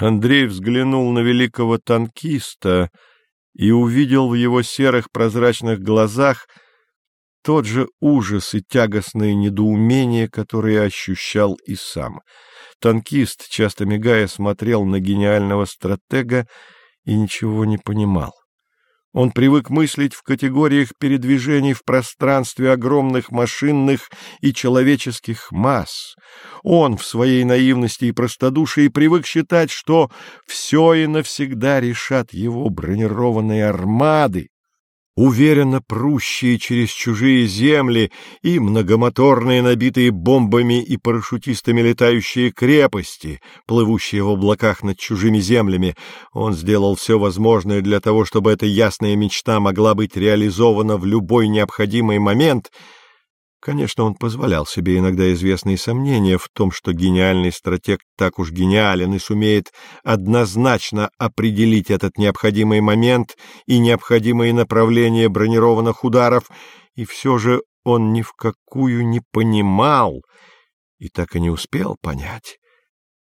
Андрей взглянул на великого танкиста и увидел в его серых прозрачных глазах тот же ужас и тягостное недоумение, которое ощущал и сам. Танкист, часто мигая, смотрел на гениального стратега и ничего не понимал. Он привык мыслить в категориях передвижений в пространстве огромных машинных и человеческих масс. Он в своей наивности и простодушии привык считать, что все и навсегда решат его бронированные армады, уверенно прущие через чужие земли и многомоторные, набитые бомбами и парашютистами летающие крепости, плывущие в облаках над чужими землями. Он сделал все возможное для того, чтобы эта ясная мечта могла быть реализована в любой необходимый момент — Конечно, он позволял себе иногда известные сомнения в том, что гениальный стратег так уж гениален и сумеет однозначно определить этот необходимый момент и необходимые направления бронированных ударов, и все же он ни в какую не понимал и так и не успел понять,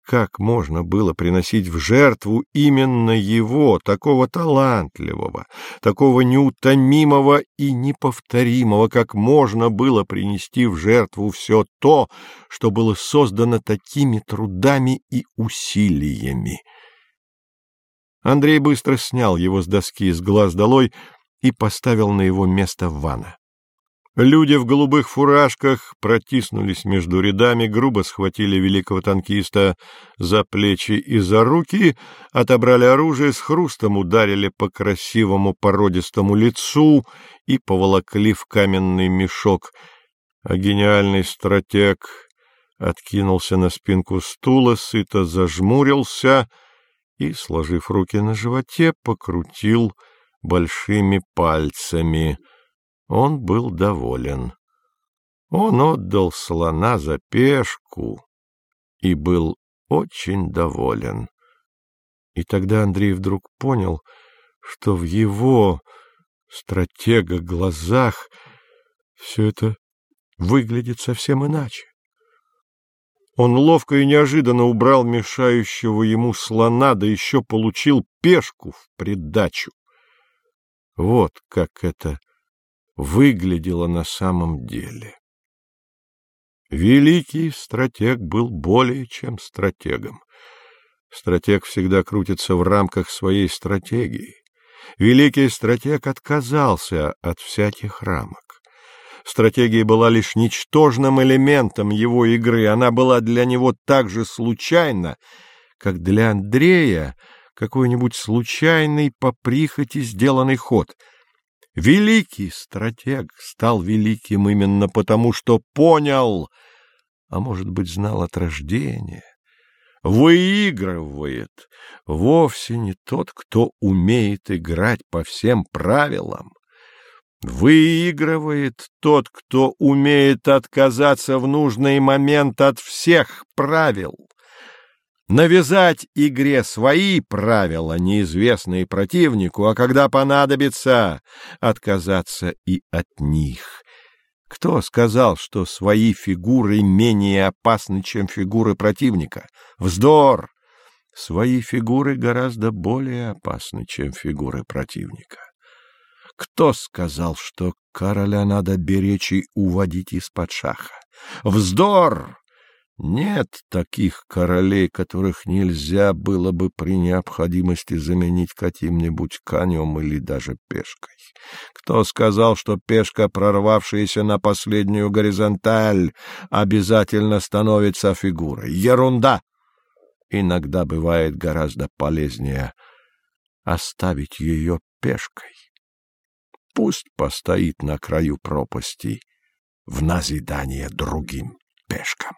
как можно было приносить в жертву именно его, такого талантливого, такого неутомимого и неповторимого, как можно было принести в жертву все то, что было создано такими трудами и усилиями? Андрей быстро снял его с доски с глаз долой и поставил на его место ванна. Люди в голубых фуражках протиснулись между рядами, грубо схватили великого танкиста за плечи и за руки, отобрали оружие, с хрустом ударили по красивому породистому лицу и поволокли в каменный мешок. А гениальный стратег откинулся на спинку стула, сыто зажмурился и, сложив руки на животе, покрутил большими пальцами — он был доволен. Он отдал слона за пешку и был очень доволен. И тогда Андрей вдруг понял, что в его стратега глазах все это выглядит совсем иначе. Он ловко и неожиданно убрал мешающего ему слона, да еще получил пешку в придачу. Вот как это выглядело на самом деле. Великий стратег был более чем стратегом. Стратег всегда крутится в рамках своей стратегии. Великий стратег отказался от всяких рамок. Стратегия была лишь ничтожным элементом его игры, она была для него так же случайна, как для Андрея какой-нибудь случайный по прихоти сделанный ход — Великий стратег стал великим именно потому, что понял, а может быть, знал от рождения. Выигрывает вовсе не тот, кто умеет играть по всем правилам. Выигрывает тот, кто умеет отказаться в нужный момент от всех правил навязать игре свои правила, неизвестные противнику, а когда понадобится, отказаться и от них. Кто сказал, что свои фигуры менее опасны, чем фигуры противника? Вздор! Свои фигуры гораздо более опасны, чем фигуры противника. Кто сказал, что короля надо беречь и уводить из-под шаха? Вздор! Нет таких королей, которых нельзя было бы при необходимости заменить каким-нибудь конем или даже пешкой. Кто сказал, что пешка, прорвавшаяся на последнюю горизонталь, обязательно становится фигурой? Ерунда! Иногда бывает гораздо полезнее оставить ее пешкой. Пусть постоит на краю пропасти в назидание другим пешкам.